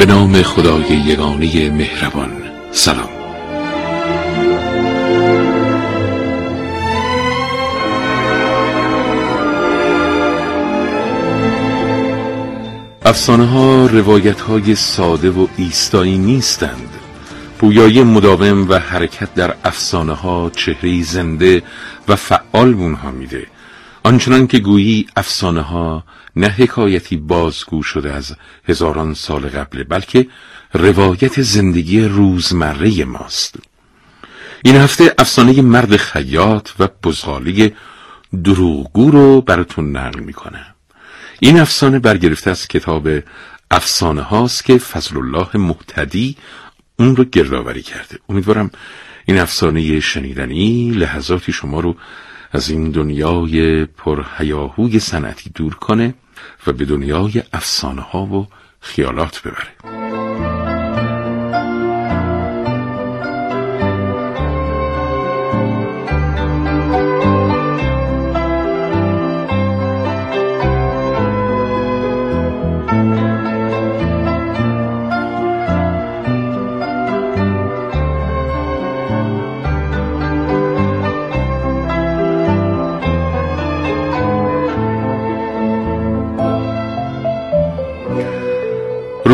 به نام خدای یگانه مهربان. سلام. افسانه ها روایت های ساده و ایستایی نیستند. پویایی مداوم و حرکت در افسانه ها چهره زنده و فعال بونها میده. آنچنان که گویی افسانه ها نه حکایتی بازگو شده از هزاران سال قبل بلکه روایت زندگی روزمره ماست. این هفته افسانه مرد خیاط و بزغالی دروغگو رو براتون نقل می‌کنم. این افسانه برگرفته از کتاب افسانه هاست که فضل الله محتدی اون رو گردآوری کرده. امیدوارم این افسانه شنیدنی لحظاتی شما رو از این دنیای پرهیاهوی صنعتی دور کنه و به دنیای افسانه ها و خیالات ببره.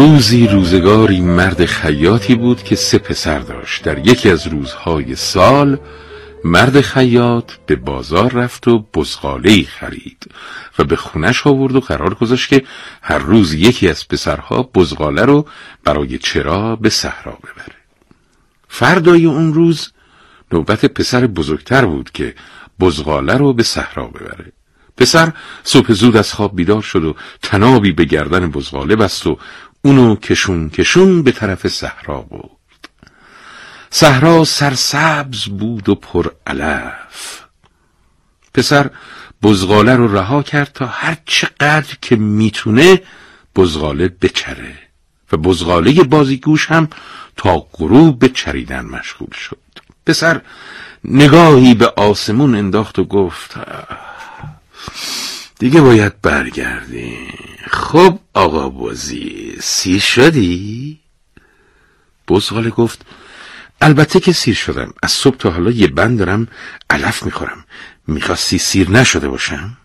روزی روزگاری مرد خیاطی بود که سه پسر داشت. در یکی از روزهای سال مرد خیاط به بازار رفت و بزغاله خرید و به خونش آورد و قرار گذاشت که هر روز یکی از پسرها بزغاله رو برای چرا به صحرا ببره. فردای اون روز نوبت پسر بزرگتر بود که بزغاله رو به صحرا ببره. پسر صبح زود از خواب بیدار شد و تنابی به گردن بزغاله بست و اونو کشون کشون به طرف صحرا بود صحرا سرسبز بود و پر علف. پسر بزغاله رو رها کرد تا هر چقدر که می‌تونه بزغاله بچره و بزغاله بازیگوش هم تا غروب به چریدن مشغول شد. پسر نگاهی به آسمون انداخت و گفت دیگه باید برگردیم خب آقا بازی سیر شدی؟ بزغاله گفت البته که سیر شدم از صبح تا حالا یه بند دارم علف می‌خورم می‌خواستی سیر نشده باشم؟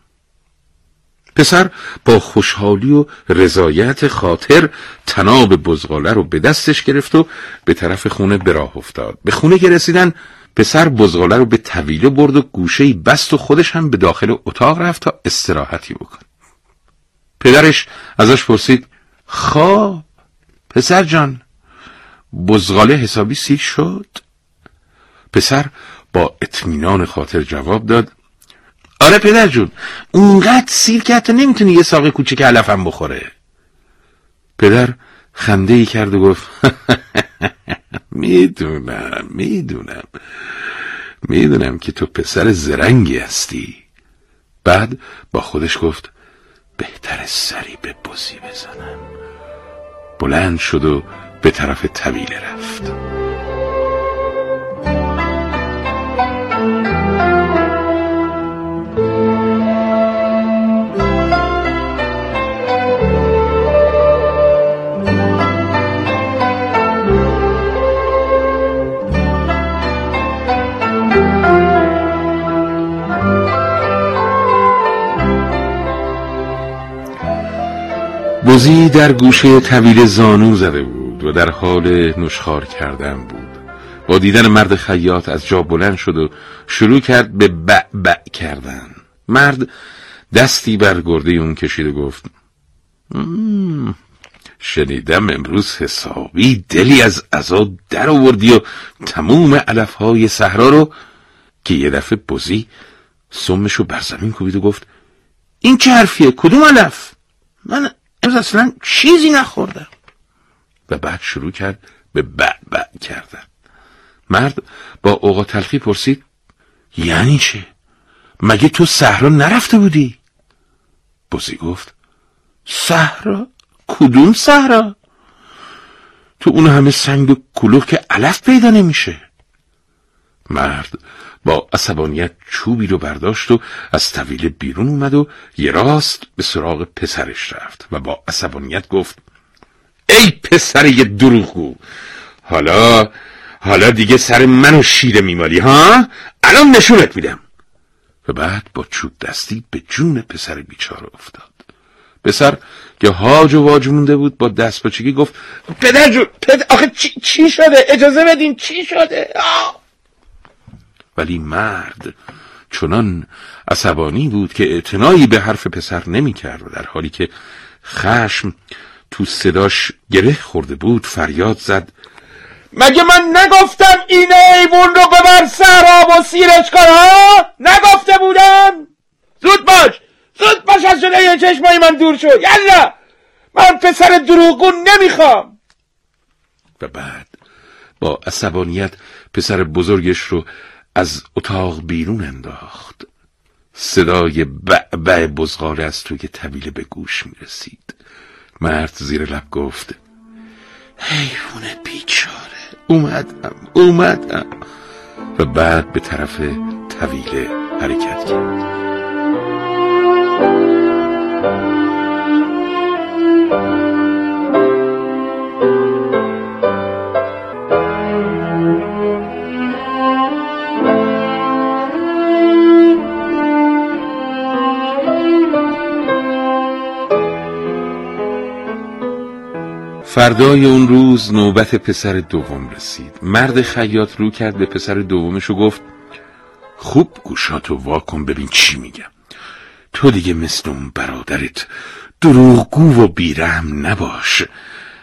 پسر با خوشحالی و رضایت خاطر تناب بزغاله رو به دستش گرفت و به طرف خونه به راه افتاد به خونه که رسیدن پسر بزغاله رو به طویله برد و گوشه بست و خودش هم به داخل اتاق رفت تا استراحتی بکن پدرش ازش پرسید خواب پسر جان بزغاله حسابی سیر شد؟ پسر با اطمینان خاطر جواب داد آره پدر جون اونقدر سیر که حتی نمی‌تونی یه ساق کوچیک علفم بخوره. پدر خنده ای کرد و گفت می‌دونم می‌دونم. می‌دونم که تو پسر زرنگی هستی. بعد با خودش گفت بهتر سری به بزی بزنم. بلند شد و به طرف طویله رفت. بزی در گوشه طویل زانو زده بود و در حال نشخار کردن بود. با دیدن مرد خیاط از جا بلند شد و شروع کرد به بع بع کردن. مرد دستی بر گرده اون کشید و گفت شنیدم امروز حسابی دلی از عذا در آوردی و تموم علف های صحرا رو که یه دفعه بزی سمشو بر زمین کوبید و گفت این چه حرفیه؟ کدوم علف؟ من امروز اصلا چیزی نخوردم و بعد شروع کرد به بع بع کردن مرد با اوقات تلخی پرسید یعنی چه؟ مگه تو صحرا نرفته بودی؟ بزی گفت صحرا؟ کدوم صحرا؟ تو اون همه سنگ و کلوخ که علف پیدا نمیشه مرد با عصبانیت چوبی رو برداشت و از طویله بیرون اومد و یه راست به سراغ پسرش رفت و با عصبانیت گفت ای پسر یه دروغگو حالا حالا دیگه سر منو شیره میمالی ها؟ الان نشونت میدم. و بعد با چوب دستی به جون پسر بیچاره افتاد. پسر که هاج و واج مونده بود با دست بچگی گفت پدر جون پدر آخه چی, چی شده؟ اجازه بدین چی شده؟ آه. ولی مرد. چنان عصبانی بود که اعتنایی به حرف پسر نمی کرد و در حالی که خشم تو صداش گره خورده بود فریاد زد. مگه من نگفتم این ایوون رو ببر سهراب و سیرش کن ها؟ نگفته بودم. زود باش زود باش از جلوی چشمای من دور شو. یلا من پسر دروغون نمی‌خوام. و بعد با عصبانیت پسر بزرگش رو از اتاق بیرون انداخت. صدای بعبع بزغاله از توی طویله به گوش می رسید مرد زیر لب گفت حیوان بیچاره. اومدم اومدم. و بعد به طرف طویله حرکت کرد. فردای اون روز نوبت پسر دوم رسید. مرد خیاط رو کرد به پسر دومش و گفت خوب گوشاتو واکن ببین چی میگم. تو دیگه مثل اون برادرت دروغگو و بیرم نباش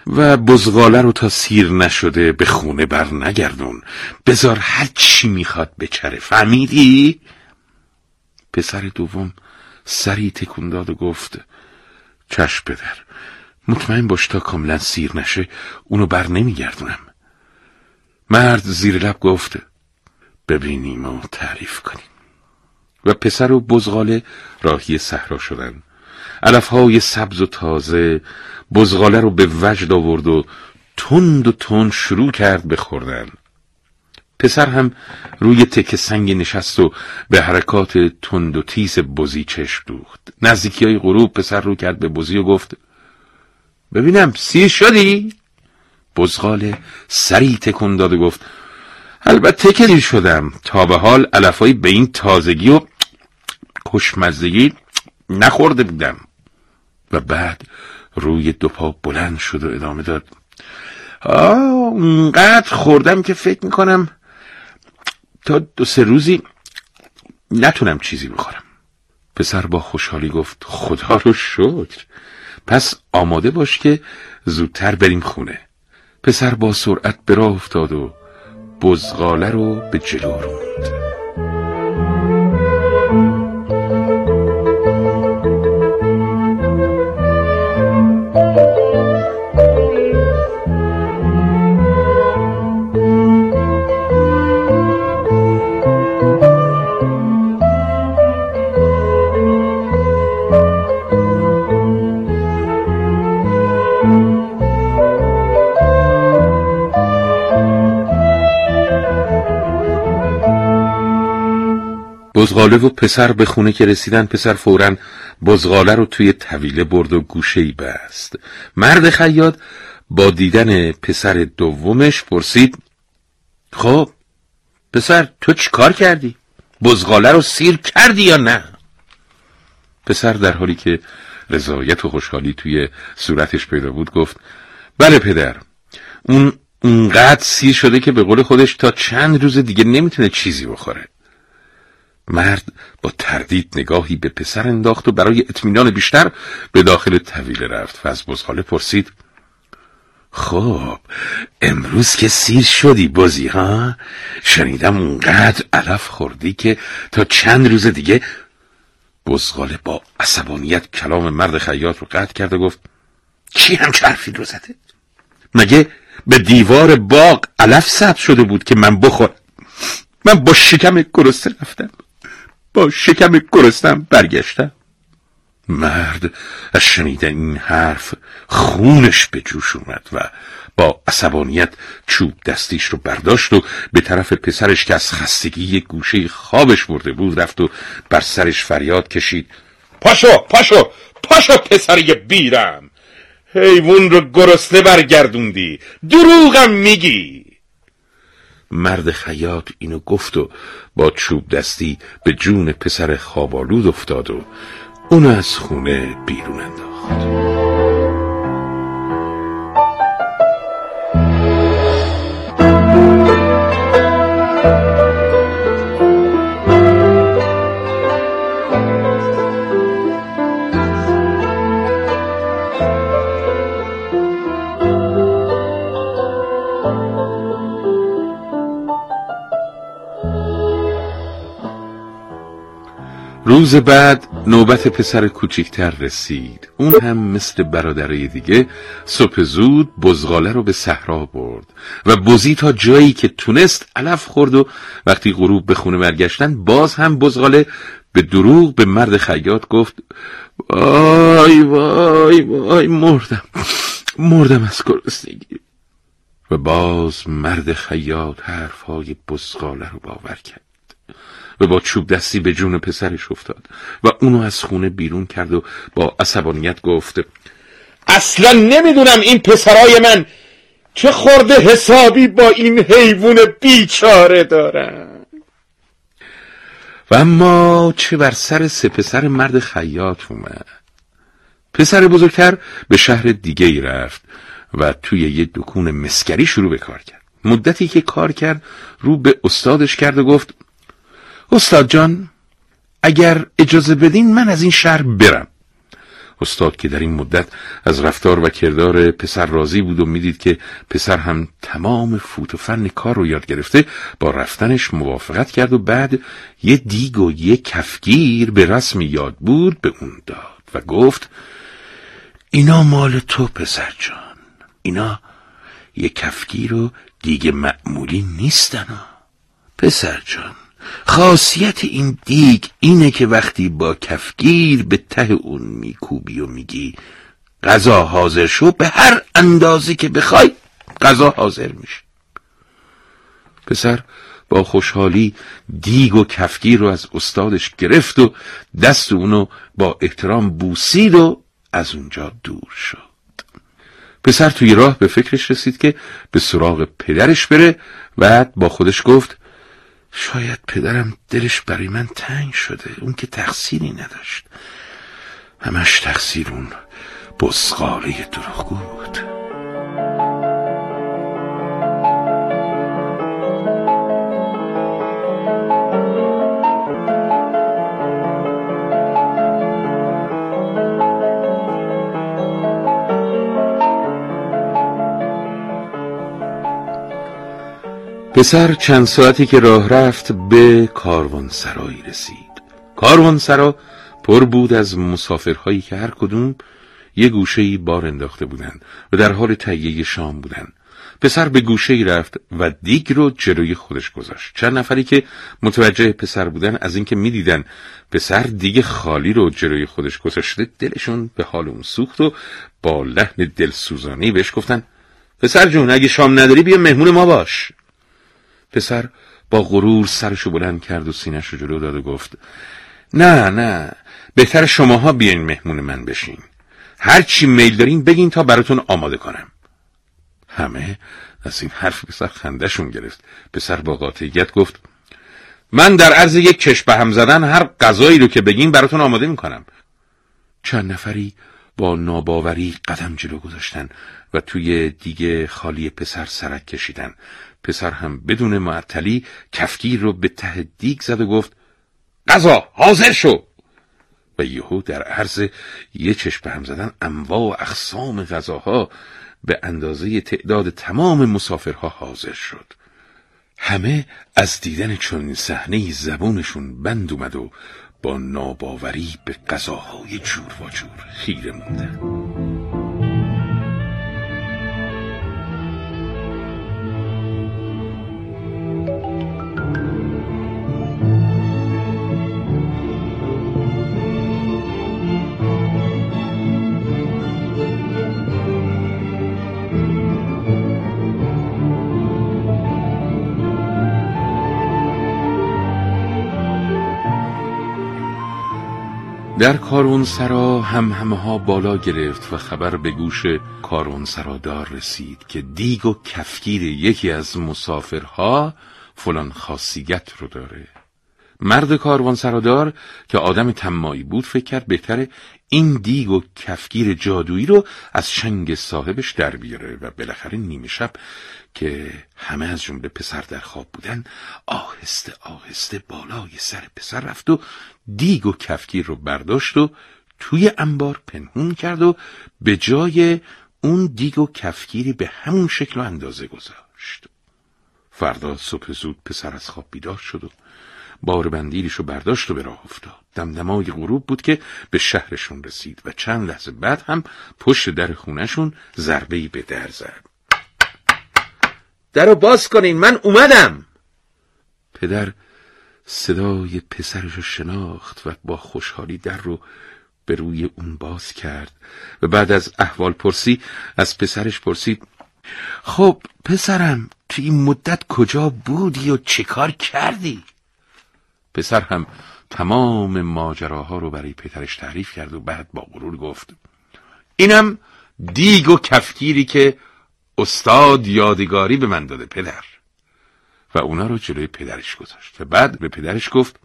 و بزغاله رو تا سیر نشده به خونه بر نگردون. بزار هر چی می‌خواد بچره. فهمیدی؟ پسر دوم سری تکون داد و گفت چشم پدر مطمئن باش تا کاملا سیر نشه اونو بر نمیگردونم. مرد زیر لب گفت ببینیم و تعریف کنیم. و پسر و بزغاله راهی صحرا شدن. علفهای سبز و تازه بزغاله رو به وجد آورد و تند و تند شروع کرد به خوردن. پسر هم روی تک سنگ نشست و به حرکات تند و تیز بزی چشم دوخت. نزدیکی های غروب پسر رو کرد به بزی و گفت ببینم سیر شدی؟ بزغاله سری تکون داد و گفت البته که دیر شدم. تا به حال علفایی به این تازگی و خوشمزدگی نخورده بودم. و بعد روی دو پا بلند شد و ادامه داد. آه اونقدر خوردم که فکر می‌کنم تا دو سه روزی نتونم چیزی بخورم. پسر با خوشحالی گفت خدا رو شکر. پس آماده باش که زودتر بریم خونه. پسر با سرعت به راه افتاد و بزغاله رو به جلو روند. بزغاله و پسر به خونه که رسیدن پسر فورا بزغاله رو توی طویله برد و گوشه ای بست مرد خیاط با دیدن پسر دومش پرسید خب پسر تو چی کار کردی؟ بزغاله رو سیر کردی یا نه؟ پسر در حالی که رضایت و خوشحالی توی صورتش پیدا بود گفت بله پدر اون اونقدر سیر شده که به قول خودش تا چند روز دیگه نمی‌تونه چیزی بخوره مرد با تردید نگاهی به پسر انداخت و برای اطمینان بیشتر به داخل طویله رفت و از بزغاله پرسید خب امروز که سیر شدی بازی ها؟ شنیدم اونقدر علف خوردی که تا چند روز دیگه بزغاله با عصبانیت کلام مرد خیاط رو قطع کرد و گفت کی هم حرفی رو زده؟ مگه به دیوار باغ علف ثبت شده بود که من بخورم من با شکم گرسنه رفتم؟ شکم گرسنم برگشتم. مرد از شنیدن این حرف خونش به جوش اومد و با عصبانیت چوب دستیش رو برداشت و به طرف پسرش که از خستگی یک گوشه خوابش مرده بود رفت و بر سرش فریاد کشید. پاشو پاشو پاشو پسری بیرم. حیوان رو گرسنه برگردوندی. دروغم میگی. مرد خیاط اینو گفت و با چوب دستی به جون پسر خوابالود افتاد و اونو از خونه بیرون انداخت. روز بعد نوبت پسر کوچیکتر رسید. اون هم مثل برادرای دیگه صبح زود بزغاله رو به صحرا برد و بزی تا جایی که تونست علف خورد و وقتی غروب به خونه برگشتن باز هم بزغاله به دروغ به مرد خیاط گفت وای وای وای مردم مردم از گرسنگی. و باز مرد خیاط حرفهای بزغاله رو باور کرد. و با چوب دستی به جون پسرش افتاد و اونو از خونه بیرون کرد و با عصبانیت گفت اصلا نمی‌دونم این پسرای من چه خورده حسابی با این حیوان بیچاره دارن. و اما چه بر سر سه پسر مرد خیاط اومد. پسر بزرگتر به شهر دیگه ای رفت و توی یه دکون مسکری شروع به کار کرد. مدتی که کار کرد رو به استادش کرد و گفت استاد جان اگر اجازه بدین من از این شهر برم. استاد که در این مدت از رفتار و کردار پسر راضی بود و می‌دید که پسر هم تمام فوت و فن کار رو یاد گرفته با رفتنش موافقت کرد و بعد یه دیگ و یه کفگیر به رسم یاد بود به اون داد و گفت اینا مال تو پسر جان اینا یه کفگیر و دیگ معمولی نیستن پسر جان خاصیت این دیگ اینه که وقتی با کفگیر به ته اون میکوبی و میگی غذا حاضر شو به هر اندازه که بخوای غذا حاضر میشه پسر با خوشحالی دیگ و کفگیر رو از استادش گرفت و دست اونو با احترام بوسید و از اونجا دور شد. پسر توی راه به فکرش رسید که به سراغ پدرش بره و با خودش گفت شاید پدرم دلش برای من تنگ شده. اون که تقصیری نداشت. همش تقصیر اون بسقاله دروغگو بود. پسر چند ساعتی که راه رفت به کاروانسرایی رسید. کاروانسرا پر بود از مسافرهایی که هر کدوم یه گوشه بار انداخته بودند و در حال تهیه شام بودند. پسر به گوشه رفت و دیگ رو جلوی خودش گذاشت. چند نفری که متوجه پسر بودن از اینکه می‌دیدن پسر دیگ خالی رو جلوی خودش گذاشته دلشون به حال اون سوخت و با لحن دلسوزانی بهش گفتن پسر جون اگه شام نداری بیا مهمون ما باش. پسر با غرور سرشو بلند کرد و سینش جلو داد و گفت نه نه بهتر شماها بیاین مهمون من بشین. هر چی میل دارین بگین تا براتون آماده کنم. همه از این حرف پسر خندهشون گرفت. پسر با قاطعیت گفت من در عرض یک چشم به هم زدن هر غذایی رو که بگین براتون آماده می‌کنم. چند نفری با ناباوری قدم جلو گذاشتن و توی دیگه خالی پسر سرک کشیدن. پسر هم بدون معطلی کفگیر رو به ته دیگ زد و گفت غذا حاضر شو. و یهو در عرض یه چشم به هم زدن انواع و اقسام غذاها به اندازه تعداد تمام مسافرها حاضر شد. همه از دیدن چون صحنه زبونشون بند اومد و با ناباوری به غذاهای جور و جور خیره موندن در کارون سرا هم همه ها بالا گرفت و خبر به گوش کارون سرادار رسید که دیگ و کفگیر یکی از مسافرها فلان خاصیت رو داره. مرد کاروان سرادار که آدم تمایی بود فکر کرد بهتره این دیگ و کفگیر جادویی رو از شنگ صاحبش در بیاره و بالاخره نیمه شب که همه از جمله پسر در خواب بودن آهسته آهسته بالای سر پسر رفت و دیگ و کفگیر رو برداشت و توی انبار پنهون کرد و به جای اون دیگ و کفگیری به همون شکل و اندازه گذاشت. فردا صبح زود پسر از خواب بیدار شد و بار بندیلش برداشت و به راه افتاد. دمدمای غروب بود که به شهرشون رسید و چند لحظه بعد هم پشت در خونشون ضربهی به در زد. درو باز کنین من اومدم! پدر صدای پسرش رو شناخت و با خوشحالی در رو به روی اون باز کرد و بعد از احوال پرسی از پسرش پرسید خب پسرم تو این مدت کجا بودی و چه کار کردی؟ پسر هم تمام ماجراها رو برای پدرش تعریف کرد و بعد با غرور گفت اینم دیگ و کفگیری که استاد یادگاری به من داده پدر. و اونا رو جلوی پدرش گذاشت. و بعد به پدرش گفت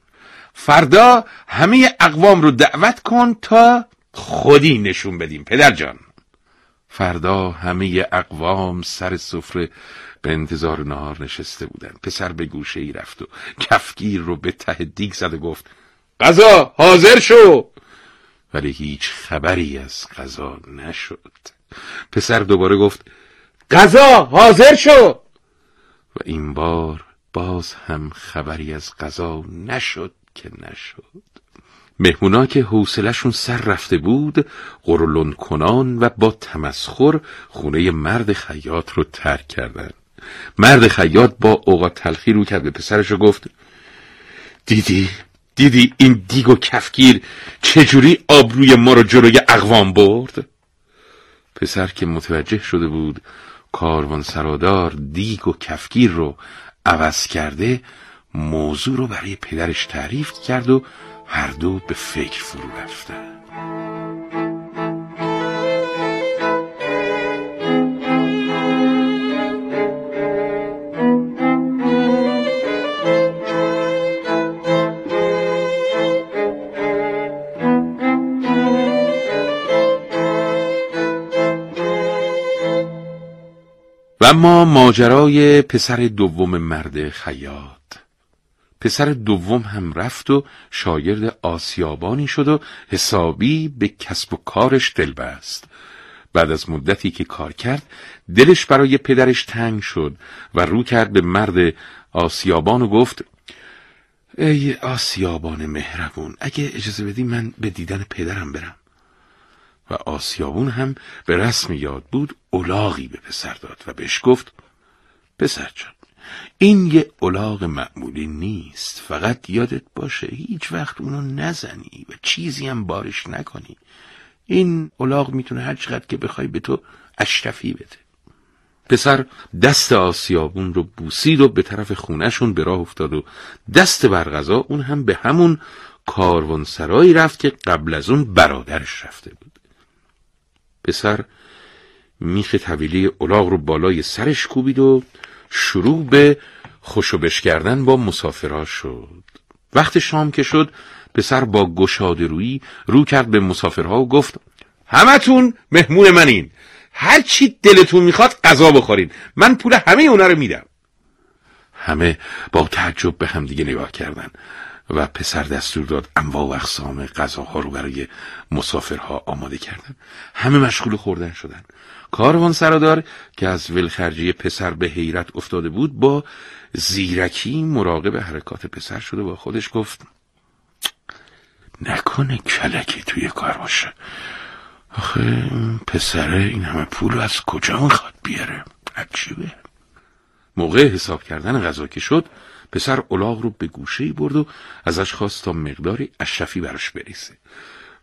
فردا همه اقوام رو دعوت کن تا خودی نشون بدیم پدر جان. فردا همه اقوام سر سفره به انتظار نهار نشسته بودن پسر به گوشه ای رفت و کفگیر رو به ته دیگ زد و گفت غذا حاضر شو. ولی هیچ خبری از غذا نشد. پسر دوباره گفت غذا حاضر شو. و این بار باز هم خبری از غذا نشد که نشد. مهمونا که حوصلشون سر رفته بود قرولون کنان و با تمسخر خونه مرد خیاط رو ترک کردن مرد خیاط با اوقات تلخی رو کرد به پسرش و گفت دیدی دیدی این دیگ و کفگیر چجوری آبروی ما رو جلوی اقوام برد؟ پسر که متوجه شده بود کاروان سرادار دیگ و کفگیر رو عوض کرده موضوع رو برای پدرش تعریف کرد و هر دو به فکر فرو رفتن و اما ماجرای پسر دوم مرد خیاط. پسر دوم هم رفت و شاگرد آسیابانی شد و حسابی به کسب و کارش دل بست. بعد از مدتی که کار کرد دلش برای پدرش تنگ شد و رو کرد به مرد آسیابان و گفت ای آسیابان مهربون اگه اجازه بدی من به دیدن پدرم برم. و آسیابون هم به رسم یاد بود اولاغی به پسر داد و بهش گفت پسر جان این یه اولاغ معمولی نیست فقط یادت باشه هیچ وقت اونو نزنی و چیزی هم بارش نکنی. این اولاغ می‌تونه هر چقدر که بخوای به تو اشرفی بده. پسر دست آسیابون رو بوسید و به طرف خونهشون به راه افتاد و دست برغذا اون هم به همون کاروانسرایی رفت که قبل از اون برادرش رفته بود. پسر میخ طویله اولاغ رو بالای سرش کوبید و شروع به خوشوبش کردن با مسافرها شد. وقت شام که شد پسر با گشاده روی رو کرد به مسافرها و گفت همتون مهمون منین. هر چی دلتون می‌خواد غذا بخورین. من پول همه اونا رو میدم. همه با تعجب به هم دیگه نگاه کردن. و پسر دستور داد انواع و اقسام غذاها رو برای مسافرها آماده کردن. همه مشغول خوردن شدن. کاروان سرادار که از ولخرجی پسر به حیرت افتاده بود با زیرکی مراقب حرکات پسر شده و با خودش گفت نکنه کلکی توی کار باشه. آخه پسره این همه پول از کجا می‌خواد بیاره؟ عجیبه. موقع حساب کردن غذا که شد پسر الاغ رو به گوشه برد و ازش خواست تا مقداری اشرفی براش بریسه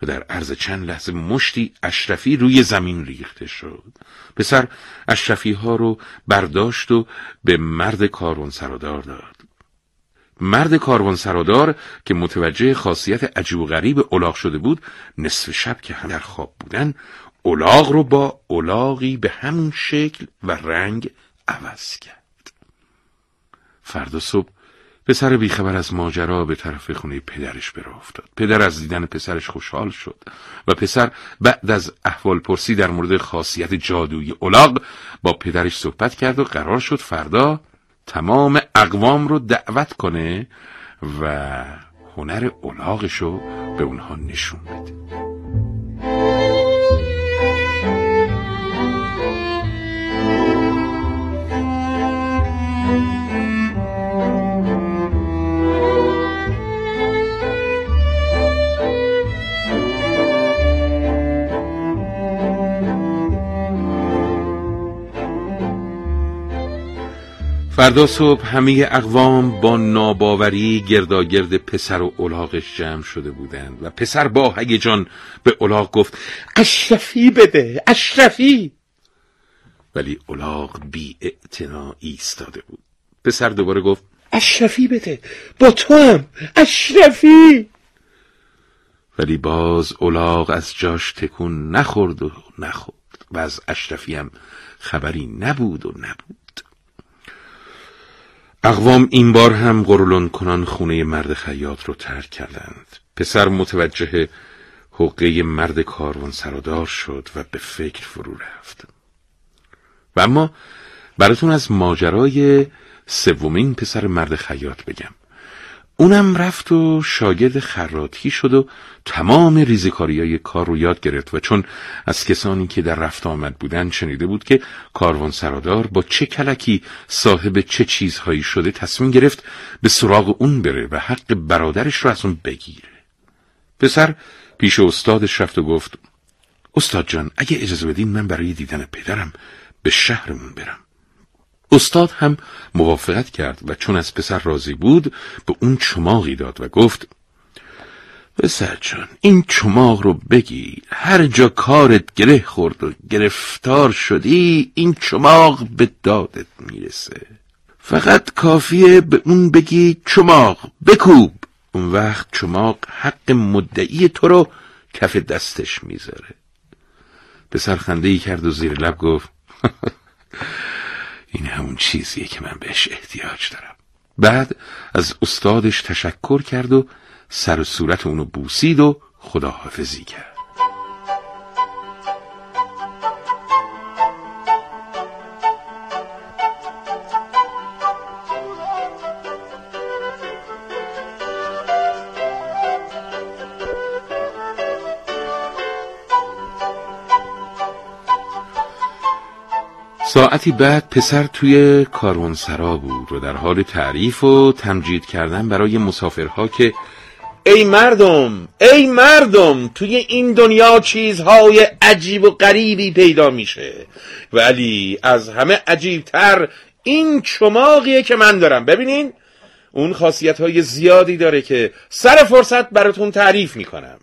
و در عرض چند لحظه مشتی اشرفی روی زمین ریخته شد. پسر اشرفی ها رو برداشت و به مرد کارون سرادار داد. مرد کاروان سرادار که متوجه خاصیت عجیب و غریب الاغ شده بود نصف شب که هم در خواب بودن الاغ رو با الاغی به همون شکل و رنگ عوض کرد. فردا صبح پسر بیخبر از ماجرا به طرف خونه پدرش برا افتاد. پدر از دیدن پسرش خوشحال شد و پسر بعد از احوال پرسی در مورد خاصیت جادویی الاغ با پدرش صحبت کرد و قرار شد فردا تمام اقوام رو دعوت کنه و هنر الاغش رو به اونها نشون بده. فردا صبح همه اقوام با ناباوری گرداگرد پسر و الاغش جمع شده بودند و پسر با هیجان به الاغ گفت اشرفی بده اشرفی! ولی الاغ بی ایستاده بود. پسر دوباره گفت اشرفی بده با تو هم اشرفی! ولی باز الاغ از جاش تکون نخورد و نخورد و از اشرفی هم خبری نبود و نبود. اقوام این بار هم قرولون کنان خونه مرد خیاط رو ترک کردند. پسر متوجه حقه مرد کاروان سرادار شد و به فکر فرو رفت. و اما براتون از ماجرای سومین پسر مرد خیاط بگم. اونم رفت و شاگرد خراتی شد و تمام ریزکاری های کار رو یاد گرفت و چون از کسانی که در رفت آمد بودن شنیده بود که کاروان سرادار با چه کلکی صاحب چه چیزهایی شده تصمیم گرفت به سراغ اون بره و حق برادرش رو از اون بگیره. پسر پیش استادش رفت و گفت استاد جان اگه اجازه بدین من برای دیدن پدرم به شهرمون برم. استاد هم موافقت کرد و چون از پسر راضی بود به اون چماقی داد و گفت پسر جان این چماق رو بگیر هر جا کارت گره خورد و گرفتار شدی این چماق به دادت می‌رسه. فقط کافیه به اون بگی چماق بکوب. اون وقت چماق حق مدعی تو رو کف دستش می‌ذاره. پسر خنده ای کرد و زیر لب گفت این همون چیزیه که من بهش احتیاج دارم. بعد از استادش تشکر کرد و سر و صورت اونو بوسید و خداحافظی کرد. ساعتی بعد پسر توی کاروانسرا بود و در حال تعریف و تمجید کردن برای مسافرها که ای مردم ای مردم توی این دنیا چیزهای عجیب و غریبی پیدا میشه. ولی از همه عجیبتر این چماقیه که من دارم. ببینین اون خاصیت های زیادی داره که سر فرصت براتون تعریف می‌کنم.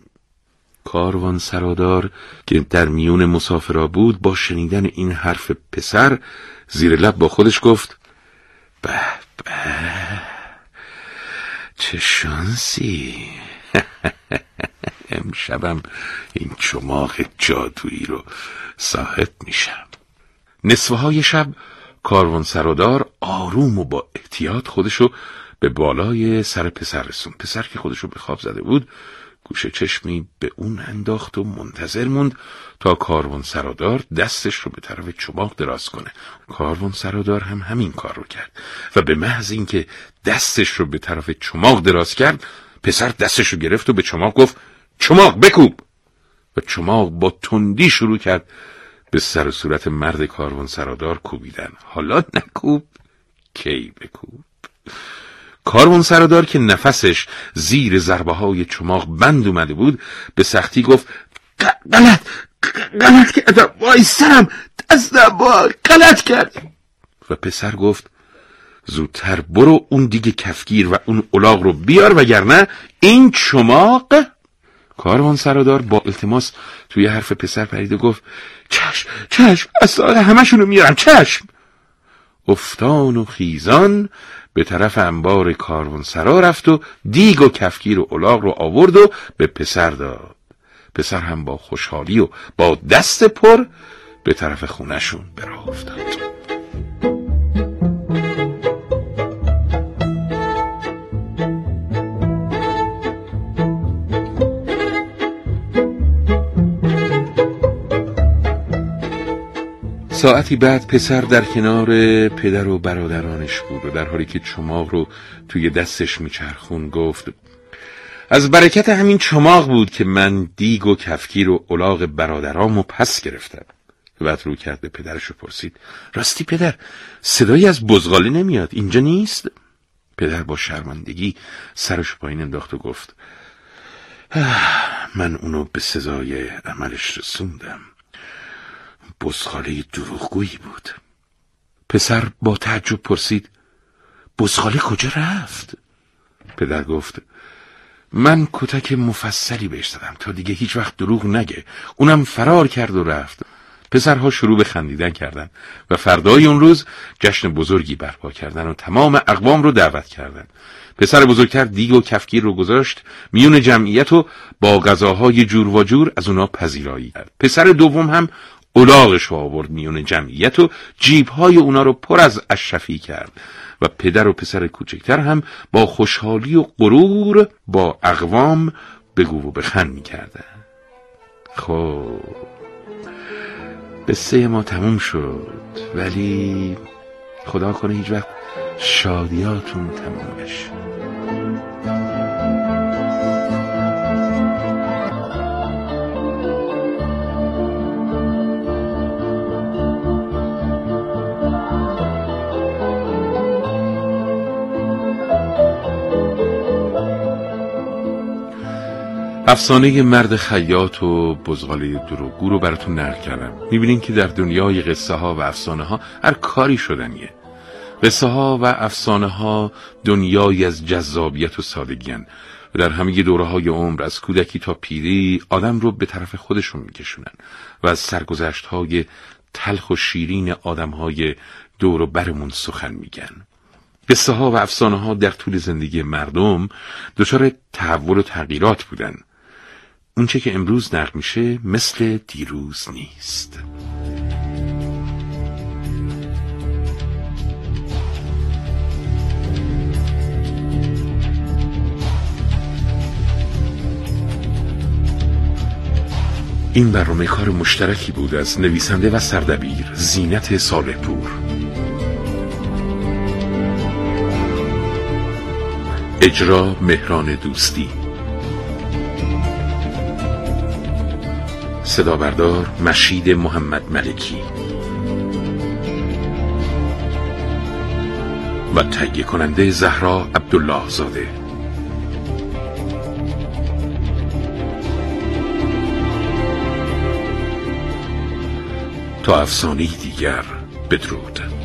کاروان سرادار که در میون مسافرا بود با شنیدن این حرف پسر زیر لب با خودش گفت به به چه شانسی؟ امشبم این چماق جادویی رو صاحب میشم. نصفه های شب کاروان سرادار آروم و با احتیاط خودشو به بالای سر پسر رسون پسر که خودشو به خواب زده بود گوشه چشمی به اون انداخت و منتظر موند تا کاروان سرادار دستش رو به طرف چماق دراز کنه. کاروان سرادار هم همین کار رو کرد و به محض اینکه دستش رو به طرف چماق دراز کرد پسر دستش رو گرفت و به چماق گفت چماق بکوب! و چماق با تندی شروع کرد به سر و صورت مرد کاروان سرادار کوبیدن. حالا نکوب کی بکوب؟ کاروان سرادار که نفسش زیر ضربه های چماق بند اومده بود به سختی گفت غلط غلط کردم وای سرم دستم با غلط کردم. و پسر گفت زودتر برو اون دیگه کفگیر و اون الاغ رو بیار وگرنه این چماق. کاروان سرادار با التماس توی حرف پسر پرید و گفت چشم چشم اصلا همشونو میارم چشم. افتان و خیزان به طرف انبار کاروانسرا رفت و دیگ و کفگیر و الاغ رو آورد و به پسر داد. پسر هم با خوشحالی و با دست پر به طرف خونشون براه افتاد ساعتی بعد پسر در کنار پدر و برادرانش بود و در حالی که چماق رو توی دستش میچرخون گفت از برکت همین چماق بود که من دیگ و کفگیر و الاغ برادرامو پس گرفتم. بعد رو کرد به پدرش و پرسید راستی پدر صدایی از بزغاله نمیاد اینجا نیست؟ پدر با شرمندگی سرش پایین انداخت و گفت من اونو به سزای عملش رسوندم. بزغاله دروغگویی بود. پسر با تعجب پرسید بزغاله کجا رفت؟ پدر گفت من کتک مفصلی بهش دادم تا دیگه هیچ وقت دروغ نگه. اونم فرار کرد و رفت. پسرها شروع به خندیدن کردند و فردای اون روز جشن بزرگی برپا کردن و تمام اقوام رو دعوت کردند. پسر بزرگتر دیگ و کفگیر رو گذاشت میون جمعیت و با غذاهای جور و جور از اونا پذیرایی کرد. پسر دوم هم الاغش رو آورد میون جمعیت و جیبهای اونا رو پر از اشرفی کرد و پدر و پسر کوچکتر هم با خوشحالی و غرور با اقوام بگو و بخن می‌کردن. خب قصه ما تموم شد ولی خدا کنه هیچ وقت شادیاتون تموم نشه. افسانه مرد خیاط و بزغاله دروگو رو براتون نقل کردم. می‌بینین که در دنیای قصه ها و افسانه ها هر کاری شدنیه. قصه ها و افسانه ها دنیایی از جذابیت و سادگی و در همه دوره های عمر از کودکی تا پیری آدم رو به طرف خودشون میکشونن و از سرگذشت های تلخ و شیرین آدم های دور و برمون سخن میگن. قصه ها و افسانه ها در طول زندگی مردم دچار تحول و تغییرات بودن. اونچه که امروز نقل میشه مثل دیروز نیست. این برنامه کار مشترکی بود از نویسنده و سردبیر زینت صالح پور اجرا مهران دوستی. صدا بردار مشید محمد ملکی. و تهیه کننده زهرا عبدالله زاده. تا افسانه دیگر بدرود.